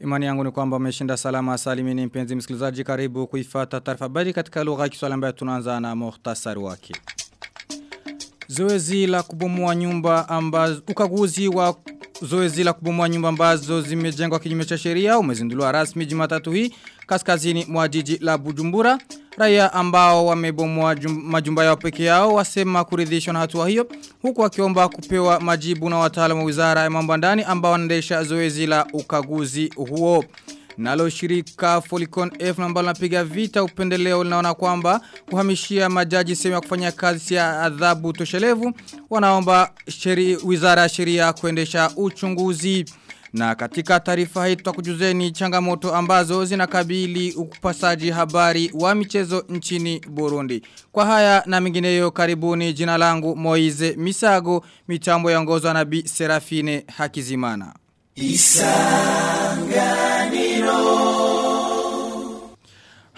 Imani yangu ni kwamba umeshinda salama salimini mpenzi msikilizaji karibu kuifata taarifa habari katika lugha ya Kiswahili ambayo tunaanza na muhtasari wake. Zoezi la kubomoa nyumba ambazo ukaguzi wa zoezi la kubomoa nyumba ambazo zimejengwa kinyume cha sheria umezinduliwa rasmi Jumatatu hii kaskazini mwa jiji la Bujumbura. Raia ambao wamebomoa majumba yao peke yao wasema kuridhishwa na hatua hiyo huku wakiomba kupewa majibu na wataalamu wa Wizara ya Mambo ndani ambao wanaendesha zoezi la ukaguzi huo. Nalo shirika Folicon F ambalo linapiga vita upendeleo linaona kwamba kuhamishia majaji sehemu ya kufanya kazi ya adhabu toshelevu wanaomba sheri, Wizara ya Sheria kuendesha uchunguzi. Na katika taarifa hii tutakujuzeni changamoto ambazo zinakabili ukupasaji habari wa michezo nchini Burundi. Kwa haya na mengineyo karibuni jina langu Moize Misago mitambo yaongozwa na Bi Serafine Hakizimana.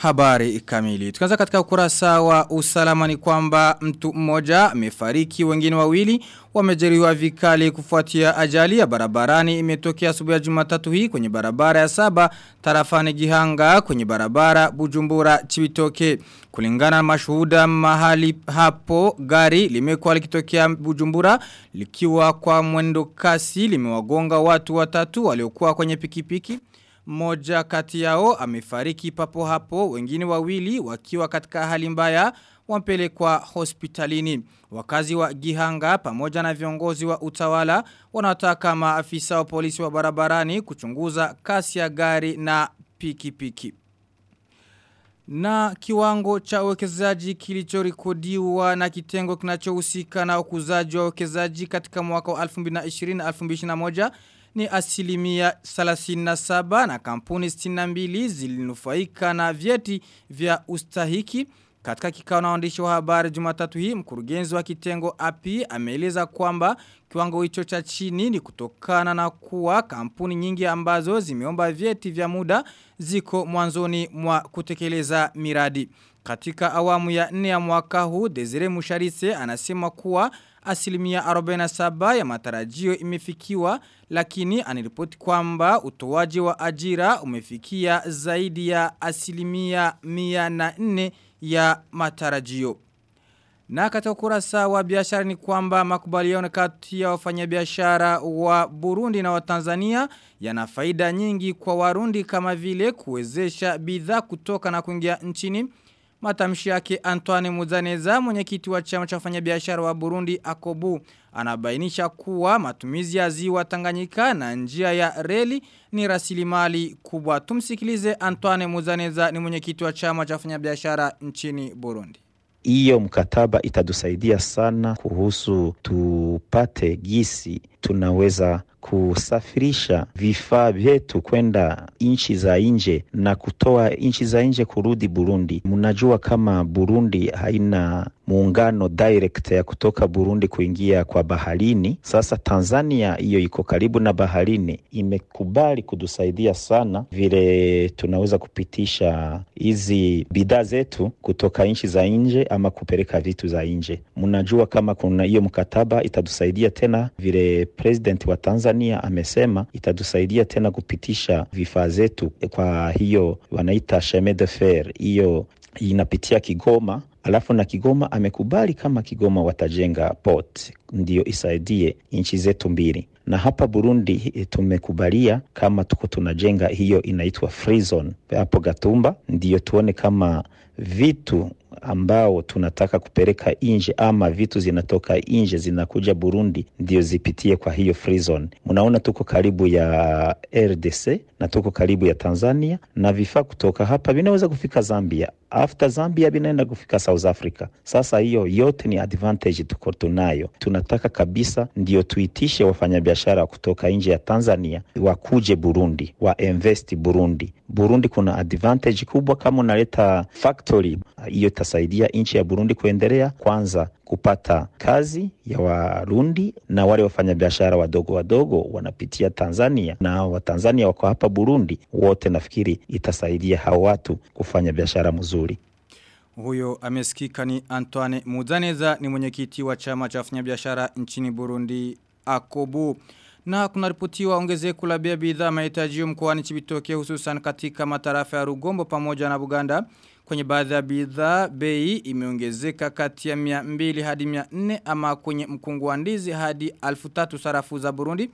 Habari kamili. Tukaanza katika ukurasa wa usalama ni kwamba mtu mmoja amefariki wengine wawili wamejeruhiwa vikali kufuatia ajali ya barabarani imetokea asubuhi ya Jumatatu hii kwenye barabara ya saba tarafani Gihanga kwenye barabara Bujumbura Chibitoke. Kulingana na mashuhuda mahali hapo gari limekuwa likitokea Bujumbura likiwa kwa mwendo kasi limewagonga watu watatu waliokuwa kwenye pikipiki. Moja kati yao amefariki papo hapo wengine wawili wakiwa katika hali mbaya wampelekwa hospitalini. Wakazi wa Gihanga pamoja na viongozi wa utawala wanataka maafisa wa polisi wa barabarani kuchunguza kasi ya gari na pikipiki. Piki. Na kiwango cha uwekezaji kilichorekodiwa na kitengo kinachohusika na ukuzaji wa uwekezaji katika mwaka wa 2020-2021 ni asilimia 37 na kampuni 62 zilinufaika na vyeti vya ustahiki. Katika kikao na waandishi wa habari Jumatatu hii mkurugenzi wa kitengo API ameeleza kwamba kiwango hicho cha chini ni kutokana na kuwa kampuni nyingi ambazo zimeomba vyeti vya muda ziko mwanzoni mwa kutekeleza miradi. Katika awamu ya nne ya mwaka huu Desire Musharise anasema kuwa asilimia 47 ya matarajio imefikiwa lakini aniripoti kwamba utoaji wa ajira umefikia zaidi ya asilimia 104 ya matarajio. Na katika ukurasa wa biashara ni kwamba makubaliano kati ya wafanyabiashara wa Burundi na wa Tanzania yana faida nyingi kwa Warundi kama vile kuwezesha bidhaa kutoka na kuingia nchini. Matamshi yake Antoine Muzaneza mwenyekiti wa chama cha wafanyabiashara wa Burundi Akobu anabainisha kuwa matumizi ya ziwa Tanganyika na njia ya reli ni rasilimali kubwa. Tumsikilize Antoine Muzaneza ni mwenyekiti wa chama cha wafanyabiashara nchini Burundi. Hiyo mkataba itatusaidia sana kuhusu tupate gisi tunaweza kusafirisha vifaa vyetu kwenda nchi za nje na kutoa nchi za nje kurudi Burundi. Mnajua kama Burundi haina muungano direct ya kutoka Burundi kuingia kwa baharini. Sasa Tanzania hiyo iko karibu na baharini, imekubali kutusaidia sana, vile tunaweza kupitisha hizi bidhaa zetu kutoka nchi za nje ama kupeleka vitu za nje. Mnajua kama kuna hiyo mkataba itatusaidia tena, vile president wa Tanzania amesema itatusaidia tena kupitisha vifaa zetu, kwa hiyo wanaita chemin de fer, hiyo inapitia Kigoma alafu na Kigoma amekubali kama Kigoma watajenga port ndiyo isaidie nchi zetu mbili, na hapa Burundi tumekubalia kama tuko tunajenga hiyo inaitwa free zone. Hapo Gatumba, ndiyo tuone kama vitu ambao tunataka kupeleka nje ama vitu zinatoka nje zinakuja Burundi ndio zipitie kwa hiyo free zone. Mnaona tuko karibu ya RDC na tuko karibu ya Tanzania, na vifaa kutoka hapa vinaweza kufika Zambia, after Zambia vinaenda kufika South Africa. Sasa hiyo yote ni advantage tuko tunayo. Tunataka kabisa ndio tuitishe wafanyabiashara kutoka nje ya Tanzania wakuje Burundi, wa invest Burundi. Burundi kuna advantage kubwa, kama unaleta factory hiyo itasaidia nchi ya Burundi kuendelea, kwanza kupata kazi ya Warundi na wale wafanyabiashara wadogo wadogo wanapitia Tanzania na Watanzania wako hapa Burundi, wote nafikiri itasaidia hao watu kufanya biashara mzuri. Huyo amesikika ni Antoine Muzaneza ni mwenyekiti wa chama cha wafanyabiashara nchini Burundi Akobu. Na kuna ripotiwa ongezeko la bei bidhaa mahitaji mkoani Chibitoke hususan katika matarafa ya Rugombo pamoja na Buganda. Kwenye baadhi ya bidhaa bei imeongezeka kati ya 200 hadi 400 ama kwenye mkungu wa ndizi hadi 1300 sarafu za Burundi.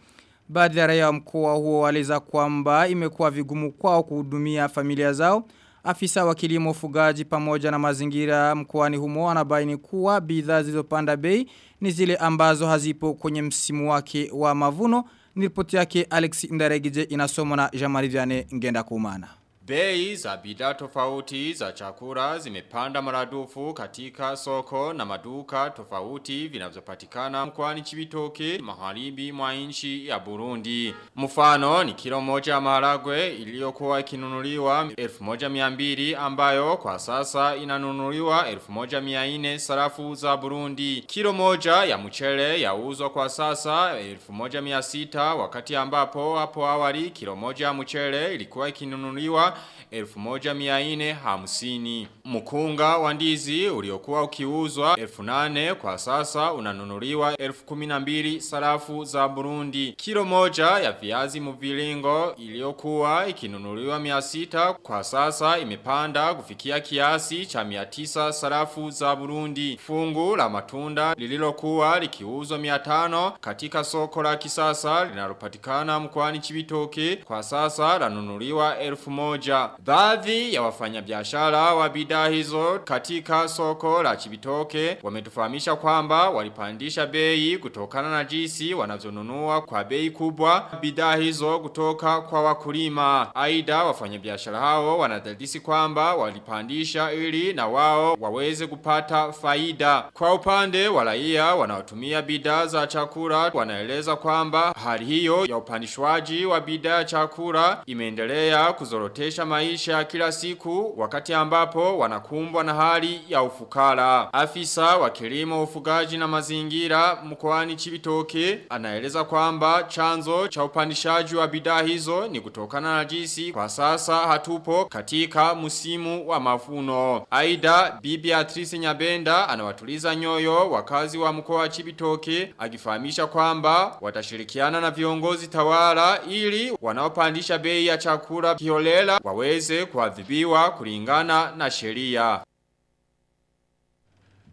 Baadhi ya raia wa mkoa huo waliza kwamba imekuwa vigumu kwao kuhudumia familia zao. Afisa wa kilimo ufugaji pamoja na mazingira mkoani humo anabaini kuwa bidhaa zilizopanda bei ni zile ambazo hazipo kwenye msimu wake wa mavuno. Ni ripoti yake Alex Ndaregije inasomwa na Jamari Viane ngenda kumana. Bei za bidhaa tofauti za chakula zimepanda maradufu katika soko na maduka tofauti vinavyopatikana mkoani Chibitoke magharibi mwa nchi ya Burundi. Mfano ni kilo moja ya maharagwe iliyokuwa ikinunuliwa 1200 ambayo kwa sasa inanunuliwa 1400 sarafu za Burundi. Kilo moja ya mchele yauzwa kwa sasa 1600 wakati ambapo hapo awali kilo moja ya mchele ilikuwa ikinunuliwa 1450. Mkunga wa ndizi uliokuwa ukiuzwa 1800 kwa sasa unanunuliwa 12000 sarafu za Burundi. Kilo moja ya viazi mviringo iliyokuwa ikinunuliwa 600 kwa sasa imepanda kufikia kiasi cha 900 sarafu za Burundi. Fungu la matunda lililokuwa likiuzwa 500 katika soko la kisasa linalopatikana mkoani Chibitoke kwa sasa lanunuliwa 1000. Baadhi ya wafanyabiashara wa bidhaa hizo katika soko la Chibitoke wametufahamisha kwamba walipandisha bei kutokana na jinsi wanazonunua kwa bei kubwa bidhaa hizo kutoka kwa wakulima. Aidha wafanyabiashara hao wanadadisi kwamba walipandisha ili na wao waweze kupata faida. Kwa upande wa raia wanaotumia bidhaa za chakula wanaeleza kwamba hali hiyo ya upandishwaji wa bidhaa chakula imeendelea kuzorotesha maisha ya kila siku wakati ambapo wanakumbwa na hali ya ufukara. Afisa wa kilimo ufugaji na mazingira mkoani Chibitoke anaeleza kwamba chanzo cha upandishaji wa bidhaa hizo ni kutokana na jinsi kwa sasa hatupo katika musimu wa mavuno. Aida Bibi Atrice Nyabenda anawatuliza nyoyo wakazi wa mkoa wa Chibitoke akifahamisha kwamba watashirikiana na viongozi tawala ili wanaopandisha bei ya chakula kiholela waweze kuadhibiwa kulingana na sheria.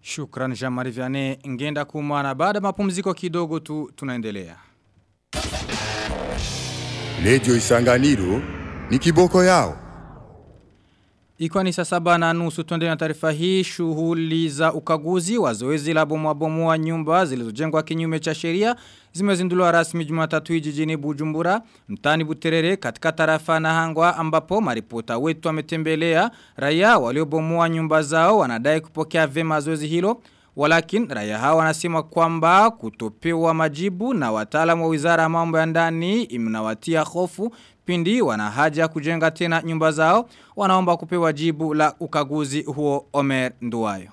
Shukran Jamari marivane ngenda kumana baada mapumziko kidogo tu tunaendelea. Lejo Isanganiro ni kiboko yao. Ikiwa ni saa saba na nusu tuende na taarifa hii shughuli za ukaguzi wa zoezi la bomoa nyumba zilizojengwa kinyume cha sheria zimezinduliwa rasmi Jumatatu jijini Bujumbura mtani Buterere katika tarafa na Hangwa ambapo maripota wetu ametembelea raia waliobomoa nyumba zao wanadai kupokea vema zoezi hilo Walakin raia hao wanasema kwamba kutopewa majibu na wataalamu wa wizara ya mambo ya ndani imnawatia hofu pindi wana haja kujenga tena nyumba zao. Wanaomba kupewa jibu la ukaguzi huo Omer Nduwayo.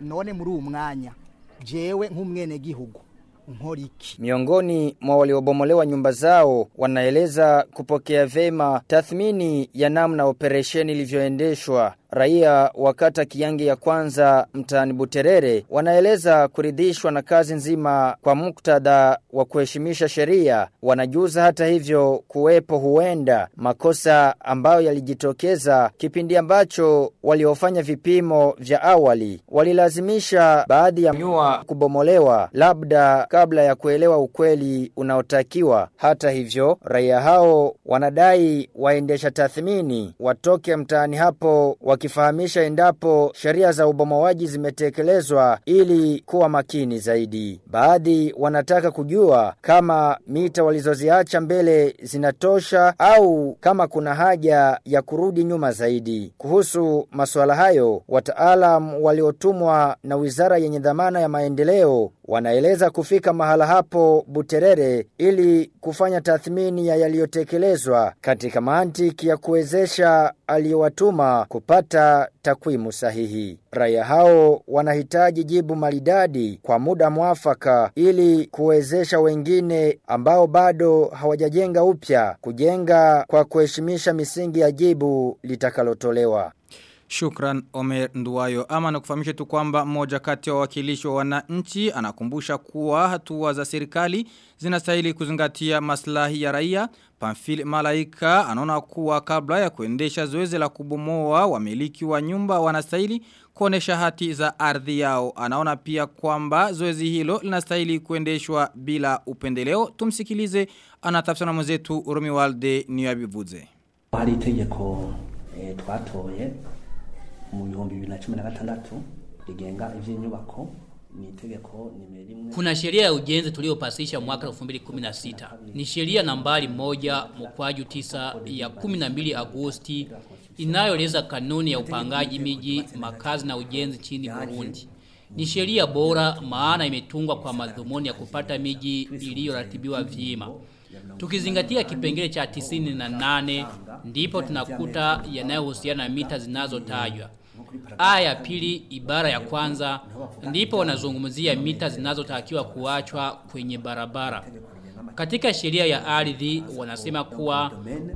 None muri umwanya mwanya. Jewe nk'umwene gihugu Miongoni mwa waliobomolewa nyumba zao wanaeleza kupokea vema tathmini ya namna operesheni ilivyoendeshwa. Raia wa kata Kiangi ya kwanza mtaani Buterere wanaeleza kuridhishwa na kazi nzima kwa muktadha wa kuheshimisha sheria. Wanajuza hata hivyo kuwepo huenda makosa ambayo yalijitokeza kipindi ambacho waliofanya vipimo vya awali walilazimisha baadhi ya nyua kubomolewa labda kabla ya kuelewa ukweli unaotakiwa. Hata hivyo raia hao wanadai waendesha tathmini watoke mtaani hapo wakifahamisha endapo sheria za ubomoaji zimetekelezwa ili kuwa makini zaidi. Baadhi wanataka kujua kama mita walizoziacha mbele zinatosha au kama kuna haja ya kurudi nyuma zaidi. Kuhusu masuala hayo, wataalam waliotumwa na wizara yenye dhamana ya maendeleo wanaeleza kufika mahala hapo Buterere ili kufanya tathmini ya yaliyotekelezwa katika mantiki ya kuwezesha aliyowatuma kupata takwimu sahihi. Raia hao wanahitaji jibu maridadi kwa muda mwafaka ili kuwezesha wengine ambao bado hawajajenga upya kujenga kwa kuheshimisha misingi ya jibu litakalotolewa. Shukran Omer Nduwayo. Ama na kufahamisha tu kwamba mmoja kati ya wawakilishi wa wananchi anakumbusha kuwa hatua za serikali zinastahili kuzingatia maslahi ya raia. pamfil Malaika anaona kuwa kabla ya kuendesha zoezi la kubomoa wamiliki wa nyumba wanastahili kuonesha hati za ardhi yao. Anaona pia kwamba zoezi hilo linastahili kuendeshwa bila upendeleo. Tumsikilize anatafsana mwenzetu Romualde Niyabivuze. e, Kuna sheria ya ujenzi tuliyopasisha mwaka 2016. Ni sheria nambari moja mkwaju tisa ya 12 Agosti inayoleza kanuni ya upangaji miji, makazi na ujenzi chini Burundi. Ni sheria bora maana imetungwa kwa madhumuni ya kupata miji iliyoratibiwa vyema. Tukizingatia kipengele cha tisini na nane ndipo tunakuta yanayohusiana na mita zinazotajwa. Aya ya pili ibara ya kwanza ndipo wanazungumzia mita zinazotakiwa kuachwa kwenye barabara. Katika sheria ya ardhi wanasema kuwa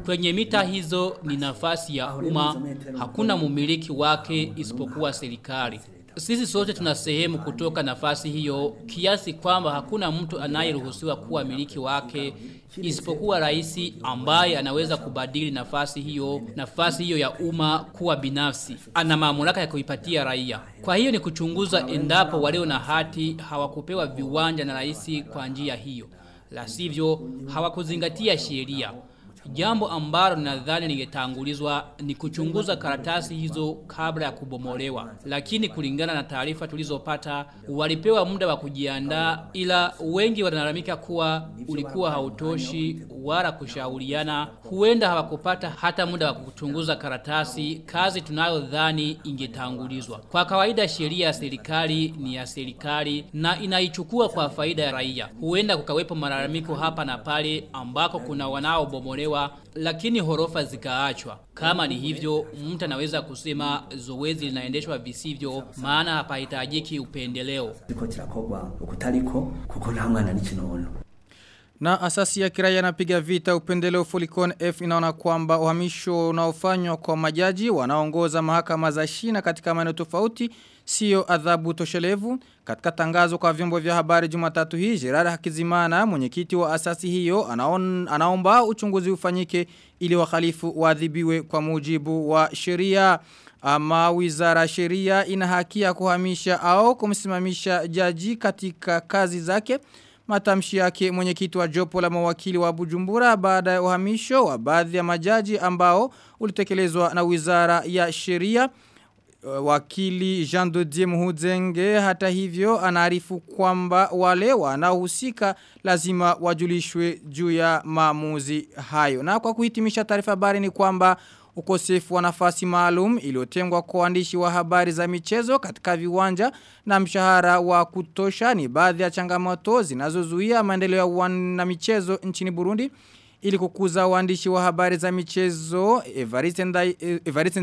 kwenye mita hizo ni nafasi ya umma, hakuna mumiliki wake isipokuwa serikali. Sisi sote tuna sehemu kutoka nafasi hiyo kiasi kwamba hakuna mtu anayeruhusiwa kuwa miliki wake isipokuwa rais ambaye anaweza kubadili nafasi hiyo nafasi hiyo ya umma kuwa binafsi. Ana mamlaka ya kuipatia raia. Kwa hiyo ni kuchunguza endapo walio na hati hawakupewa viwanja na rais kwa njia hiyo. La sivyo hawakuzingatia sheria. Jambo ambalo nadhani lingetangulizwa ni kuchunguza karatasi hizo kabla ya kubomolewa. Lakini kulingana na taarifa tulizopata walipewa muda wa kujiandaa ila wengi wanalalamika kuwa ulikuwa hautoshi wala kushauriana. Huenda hawakupata hata muda wa kuchunguza karatasi, kazi tunayodhani ingetangulizwa. Kwa kawaida sheria ya serikali ni ya serikali na inaichukua kwa faida ya raia. Huenda kukawepo malalamiko hapa na pale ambako kuna wanaobomolewa lakini horofa zikaachwa. Kama ni hivyo, mtu anaweza kusema zoezi linaendeshwa visivyo, maana hapahitajiki upendeleo. Na asasi ya kiraia inapiga vita upendeleo Folicon F inaona kwamba uhamisho unaofanywa kwa majaji wanaongoza mahakama za shina katika maeneo tofauti sio adhabu toshelevu. Katika tangazo kwa vyombo vya habari Jumatatu hii, Gerard Hakizimana, mwenyekiti wa asasi hiyo, anaon, anaomba uchunguzi ufanyike ili wahalifu waadhibiwe kwa mujibu wa sheria. Ama wizara sheria ina haki ya kuhamisha au kumsimamisha jaji katika kazi zake. Matamshi yake mwenyekiti wa jopo la mawakili wa Bujumbura baada ya uhamisho wa baadhi ya majaji ambao ulitekelezwa na wizara ya sheria. Wakili Jean Dodier Muhuzenge hata hivyo anaarifu kwamba wale wanaohusika lazima wajulishwe juu ya maamuzi hayo. Na kwa kuhitimisha taarifa habari ni kwamba ukosefu wa nafasi maalum iliyotengwa kwa waandishi wa habari za michezo katika viwanja na mshahara wa kutosha ni baadhi ya changamoto zinazozuia maendeleo ya wana michezo nchini Burundi ili kukuza uandishi wa habari za michezo Evariste, Ndai- Evariste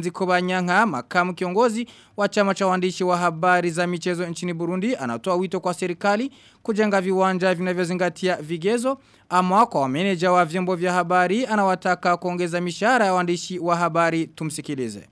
makamu kiongozi wa chama cha waandishi wa habari za michezo nchini Burundi anatoa wito kwa serikali kujenga viwanja vinavyozingatia vigezo. Ama kwa wameneja wa vyombo vya habari anawataka kuongeza mishahara ya waandishi wa habari tumsikilize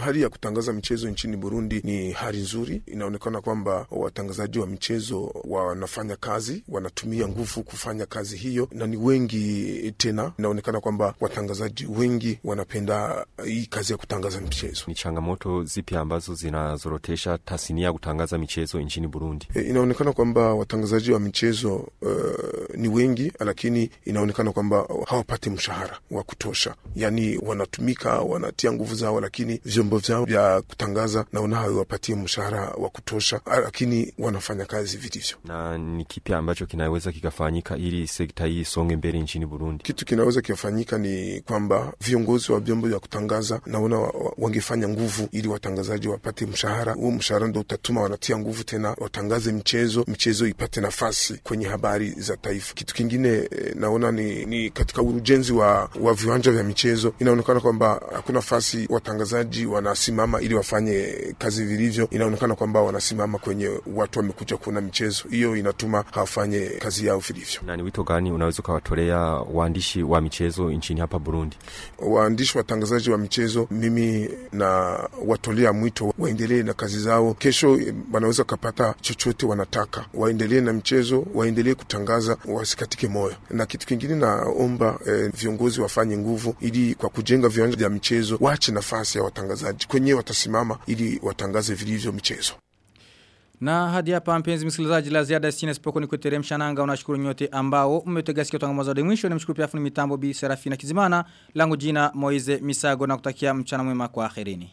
Hali ya kutangaza michezo nchini Burundi ni hali nzuri. Inaonekana kwamba watangazaji wa michezo wanafanya kazi, wanatumia nguvu kufanya kazi hiyo, na ni wengi tena. Inaonekana kwamba watangazaji wengi wanapenda hii kazi ya kutangaza michezo. Ni changamoto zipi ambazo zinazorotesha tasnia ya kutangaza michezo nchini Burundi? E, inaonekana kwamba watangazaji wa michezo uh, ni wengi, lakini inaonekana kwamba hawapati mshahara wa kutosha, yaani wanatumika, wanatia nguvu zao, lakini vyombo vyombo vyao vya kutangaza naona hawapatie mshahara wa kutosha, lakini wanafanya kazi vilivyo. Na ni kipi ambacho kinaweza kikafanyika ili sekta hii isonge mbele nchini Burundi? Kitu kinaweza kikafanyika ni kwamba viongozi wa vyombo vya kutangaza naona wa- wa- wangefanya nguvu ili watangazaji wapate mshahara. Huo mshahara ndo utatuma wanatia nguvu tena watangaze mchezo, mchezo ipate nafasi kwenye habari za taifa. Kitu kingine eh, naona ni, ni katika ujenzi wa, wa viwanja vya michezo, inaonekana kwamba hakuna nafasi watangazaji wanasimama ili wafanye kazi vilivyo. Inaonekana kwamba wanasimama kwenye watu wamekuja kuona michezo, hiyo inatuma hawafanye kazi yao vilivyo. Na ni wito gani unaweza ukawatolea waandishi wa michezo nchini hapa Burundi? waandishi watangazaji wa michezo, mimi na watolea mwito waendelee na kazi zao. Kesho eh, wanaweza wakapata chochote wanataka, waendelee na mchezo, waendelee kutangaza, wasikatike moyo. Na kitu kingine naomba eh, viongozi wafanye nguvu ili kwa kujenga viwanja vya michezo waache nafasi ya watangazaji kwenyewe, watasimama ili watangaze vilivyo michezo. Na hadi hapa mpenzi msikilizaji la ziada sina sipoko ni kuteremsha nanga unashukuru nyote ambao mmetega sikio tangu mwanzo hadi mwisho nimshukuru pia fundi mitambo Bi Serafina Kizimana langu jina Moize Misago na kutakia mchana mwema kwa akhirini.